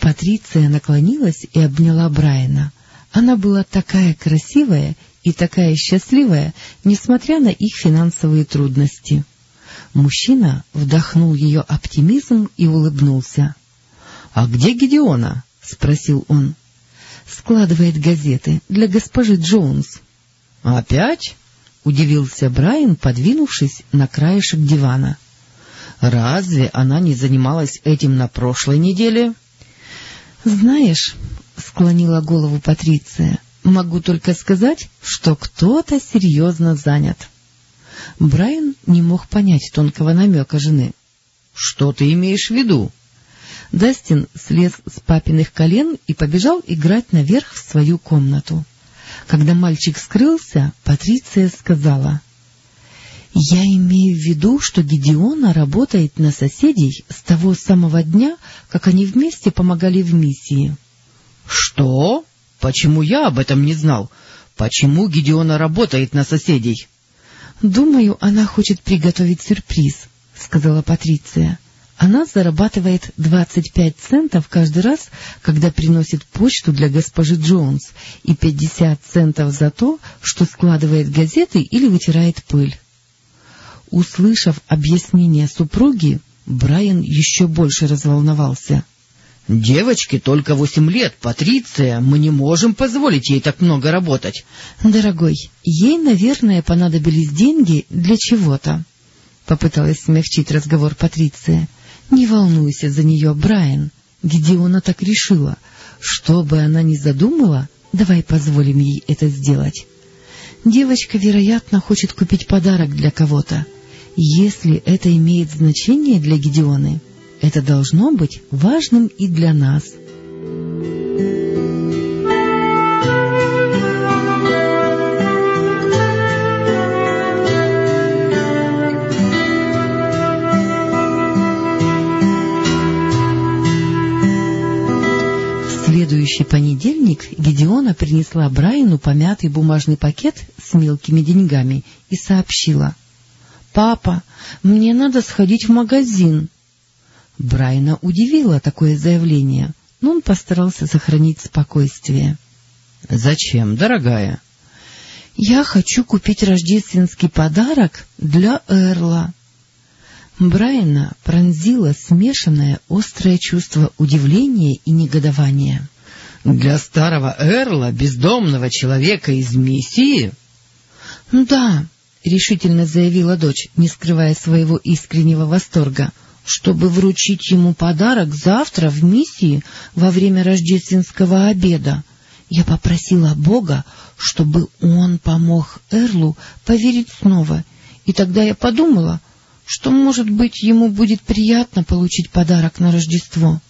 Патриция наклонилась и обняла Брайана. Она была такая красивая и такая счастливая, несмотря на их финансовые трудности. Мужчина вдохнул ее оптимизм и улыбнулся. — А где Гедеона? — спросил он. — Складывает газеты для госпожи Джонс. — Опять? — удивился Брайан, подвинувшись на краешек дивана. — Разве она не занималась этим на прошлой неделе? — Знаешь, — склонила голову Патриция, — могу только сказать, что кто-то серьезно занят. — Брайан не мог понять тонкого намека жены. — Что ты имеешь в виду? Дастин слез с папиных колен и побежал играть наверх в свою комнату. Когда мальчик скрылся, Патриция сказала, — Я имею в виду, что Гедеона работает на соседей с того самого дня, как они вместе помогали в миссии. — Что? Почему я об этом не знал? Почему Гедеона работает на соседей? — Думаю, она хочет приготовить сюрприз, — сказала Патриция. Она зарабатывает двадцать пять центов каждый раз, когда приносит почту для госпожи Джонс, и пятьдесят центов за то, что складывает газеты или вытирает пыль. Услышав объяснение супруги, Брайан еще больше разволновался. — Девочке только восемь лет, Патриция, мы не можем позволить ей так много работать. — Дорогой, ей, наверное, понадобились деньги для чего-то, — попыталась смягчить разговор Патриция. — Не волнуйся за нее, Брайан. Где она так решила? Что бы она ни задумала, давай позволим ей это сделать. Девочка, вероятно, хочет купить подарок для кого-то. Если это имеет значение для Гедеоны, это должно быть важным и для нас. Следующий понедельник Гедеона принесла Брайану помятый бумажный пакет с мелкими деньгами и сообщила. — Папа, мне надо сходить в магазин. Брайна удивило такое заявление, но он постарался сохранить спокойствие. — Зачем, дорогая? — Я хочу купить рождественский подарок для Эрла. Брайана пронзило смешанное острое чувство удивления и негодования. — Для старого Эрла, бездомного человека из миссии? — Да, — решительно заявила дочь, не скрывая своего искреннего восторга. — чтобы вручить ему подарок завтра в миссии во время рождественского обеда. Я попросила Бога, чтобы он помог Эрлу поверить снова, и тогда я подумала, что, может быть, ему будет приятно получить подарок на Рождество.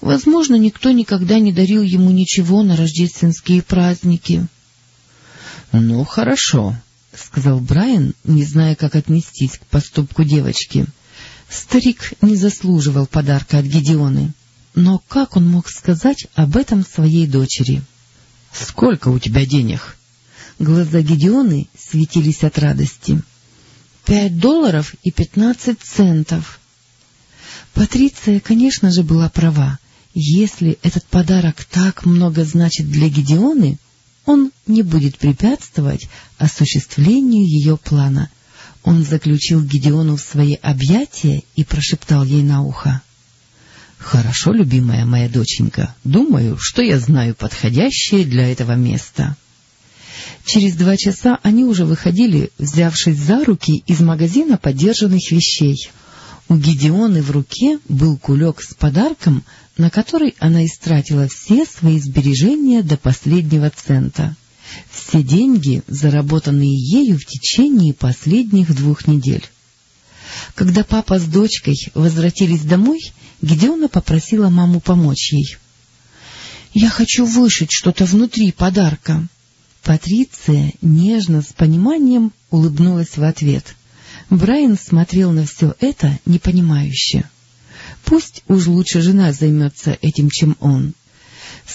Возможно, никто никогда не дарил ему ничего на рождественские праздники. — Ну, хорошо, — сказал Брайан, не зная, как отнестись к поступку девочки. Старик не заслуживал подарка от Гедеоны. Но как он мог сказать об этом своей дочери? — Сколько у тебя денег? Глаза Гедеоны светились от радости. — Пять долларов и пятнадцать центов. Патриция, конечно же, была права. Если этот подарок так много значит для Гедеоны, он не будет препятствовать осуществлению ее плана. Он заключил Гедеону в свои объятия и прошептал ей на ухо. — Хорошо, любимая моя доченька, думаю, что я знаю подходящее для этого места. Через два часа они уже выходили, взявшись за руки из магазина подержанных вещей. У Гедеоны в руке был кулек с подарком, на который она истратила все свои сбережения до последнего цента. Все деньги, заработанные ею в течение последних двух недель. Когда папа с дочкой возвратились домой, Гедеона попросила маму помочь ей. — Я хочу вышить что-то внутри подарка. Патриция нежно, с пониманием улыбнулась в ответ. Брайан смотрел на все это непонимающе. Пусть уж лучше жена займется этим, чем он.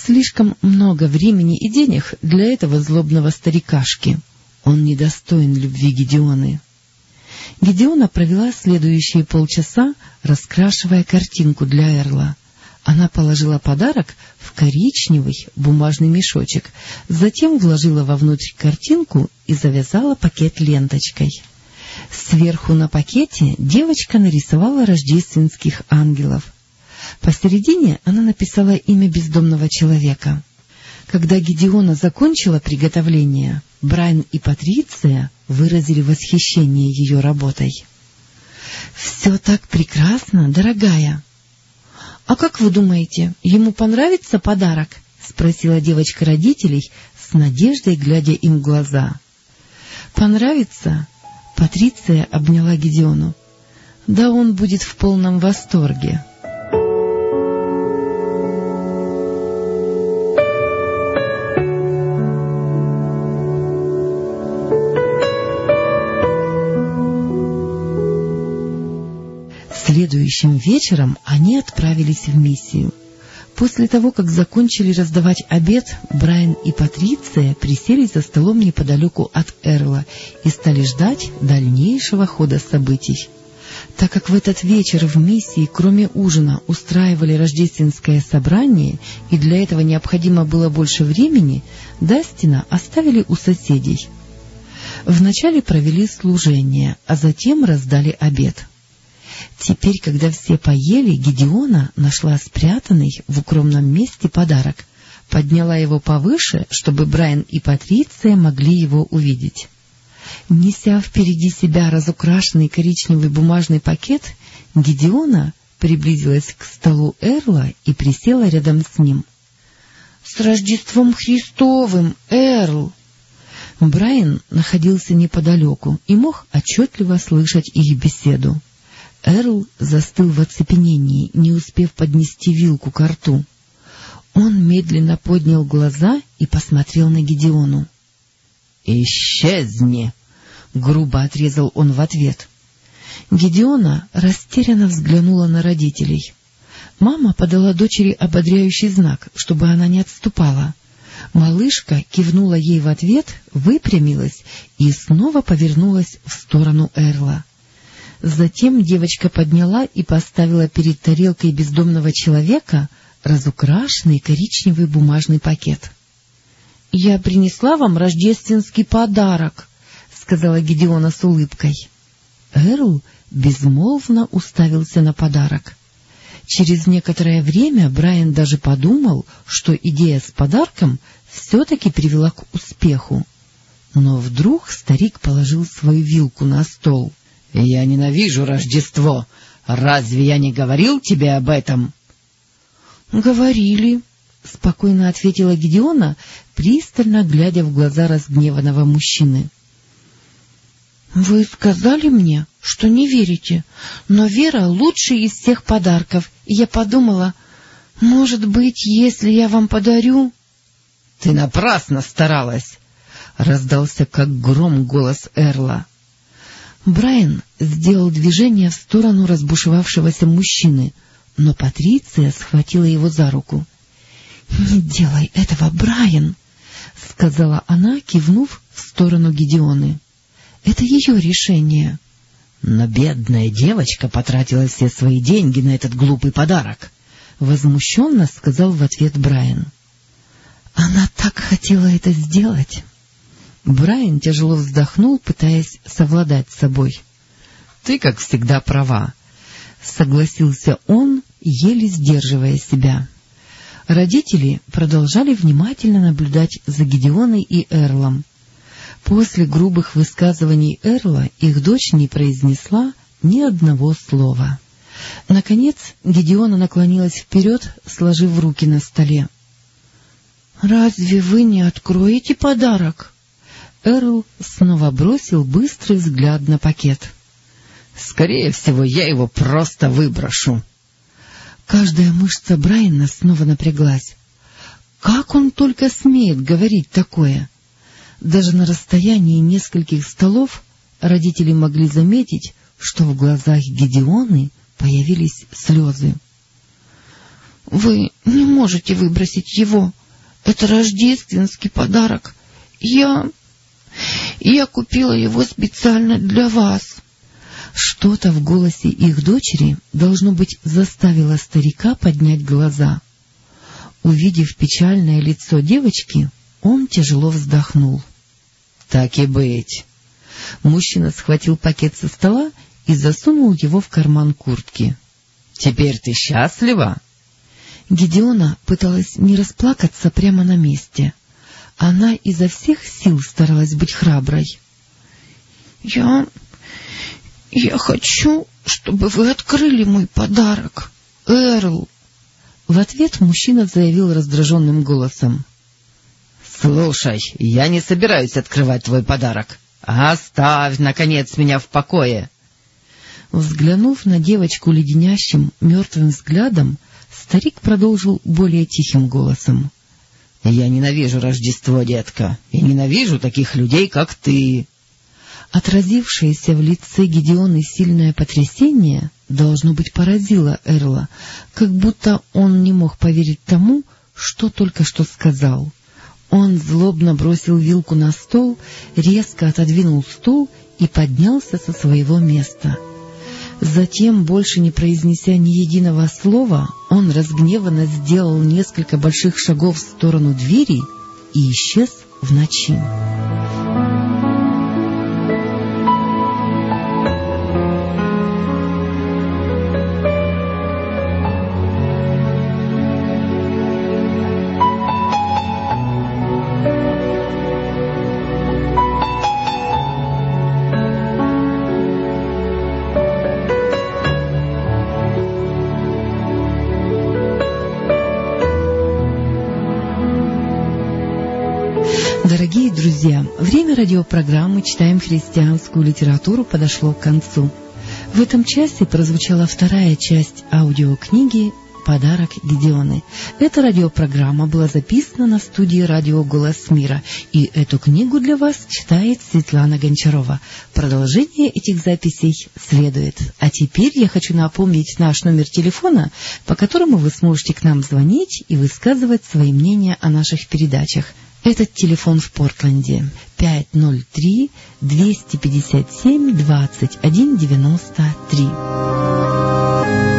Слишком много времени и денег для этого злобного старикашки. Он недостоин любви Гедеоны. Гедеона провела следующие полчаса, раскрашивая картинку для Эрла. Она положила подарок в коричневый бумажный мешочек, затем вложила вовнутрь картинку и завязала пакет ленточкой. Сверху на пакете девочка нарисовала рождественских ангелов. Посередине она написала имя бездомного человека. Когда Гедеона закончила приготовление, Брайан и Патриция выразили восхищение ее работой. — Все так прекрасно, дорогая! — А как вы думаете, ему понравится подарок? — спросила девочка родителей с надеждой, глядя им в глаза. — Понравится? Патриция обняла Гедеону. — Да он будет в полном восторге. Следующим вечером они отправились в миссию. После того, как закончили раздавать обед, Брайан и Патриция присели за столом неподалеку от Эрла и стали ждать дальнейшего хода событий. Так как в этот вечер в миссии, кроме ужина, устраивали рождественское собрание, и для этого необходимо было больше времени, Дастина оставили у соседей. Вначале провели служение, а затем раздали обед. Теперь, когда все поели, Гедеона нашла спрятанный в укромном месте подарок, подняла его повыше, чтобы Брайан и Патриция могли его увидеть. Неся впереди себя разукрашенный коричневый бумажный пакет, Гедеона приблизилась к столу Эрла и присела рядом с ним. — С Рождеством Христовым, Эрл! Брайан находился неподалеку и мог отчетливо слышать их беседу. Эрл застыл в оцепенении, не успев поднести вилку к рту. Он медленно поднял глаза и посмотрел на Гедеону. «Исчезни!» — грубо отрезал он в ответ. Гедеона растерянно взглянула на родителей. Мама подала дочери ободряющий знак, чтобы она не отступала. Малышка кивнула ей в ответ, выпрямилась и снова повернулась в сторону Эрла. Затем девочка подняла и поставила перед тарелкой бездомного человека разукрашенный коричневый бумажный пакет. — Я принесла вам рождественский подарок, — сказала Гедеона с улыбкой. Эрл безмолвно уставился на подарок. Через некоторое время Брайан даже подумал, что идея с подарком все-таки привела к успеху. Но вдруг старик положил свою вилку на стол —— Я ненавижу Рождество. Разве я не говорил тебе об этом? — Говорили, — спокойно ответила Гедеона, пристально глядя в глаза разгневанного мужчины. — Вы сказали мне, что не верите, но вера лучший из всех подарков, и я подумала, может быть, если я вам подарю... — Ты напрасно старалась. — раздался как гром голос Эрла. Брайан сделал движение в сторону разбушевавшегося мужчины, но Патриция схватила его за руку. — Не делай этого, Брайан! — сказала она, кивнув в сторону Гедеоны. — Это ее решение. Но бедная девочка потратила все свои деньги на этот глупый подарок. Возмущенно сказал в ответ Брайан. Она так хотела это сделать. Брайан тяжело вздохнул, пытаясь совладать с собой. — Ты, как всегда, права, — согласился он, еле сдерживая себя. Родители продолжали внимательно наблюдать за Гедеоной и Эрлом. После грубых высказываний Эрла их дочь не произнесла ни одного слова. Наконец Гедеона наклонилась вперед, сложив руки на столе. — Разве вы не откроете подарок? Эрл снова бросил быстрый взгляд на пакет. — Скорее всего, я его просто выброшу. Каждая мышца Брайана снова напряглась. Как он только смеет говорить такое? — даже на расстоянии нескольких столов родители могли заметить, что в глазах Гедеоны появились слезы. — Вы не можете выбросить его. Это рождественский подарок. Я... я купила его специально для вас. Что-то в голосе их дочери, должно быть, заставило старика поднять глаза. Увидев печальное лицо девочки, он тяжело вздохнул. — Так и быть. Мужчина схватил пакет со стола и засунул его в карман куртки. — Теперь ты счастлива? Гедеона пыталась не расплакаться прямо на месте. Она изо всех сил старалась быть храброй. — Я... я хочу, чтобы вы открыли мой подарок, Эрл. В ответ мужчина заявил раздраженным голосом. —— Слушай, я не собираюсь открывать твой подарок. Оставь, наконец, меня в покое. Взглянув на девочку леденящим, мертвым взглядом, старик продолжил более тихим голосом. — Я ненавижу Рождество, детка, и ненавижу таких людей, как ты. Отразившееся в лице Гедеоны сильное потрясение, должно быть, поразило Эрла, как будто он не мог поверить тому, что только что сказал. Он злобно бросил вилку на стол, резко отодвинул стул и поднялся со своего места. Затем, больше не произнеся ни единого слова, он разгневанно сделал несколько больших шагов в сторону двери и исчез в ночи. Время радиопрограммы «Читаем христианскую литературу» подошло к концу. В этом часе прозвучала вторая часть аудиокниги «Подарок Гедеоны». Эта радиопрограмма была записана на студии «Радио Голос Мира», и эту книгу для вас читает Светлана Гончарова. Продолжение этих записей следует. А теперь я хочу напомнить наш номер телефона, по которому вы сможете к нам звонить и высказывать свои мнения о наших передачах – этот телефон в Портленде 503-257-2193.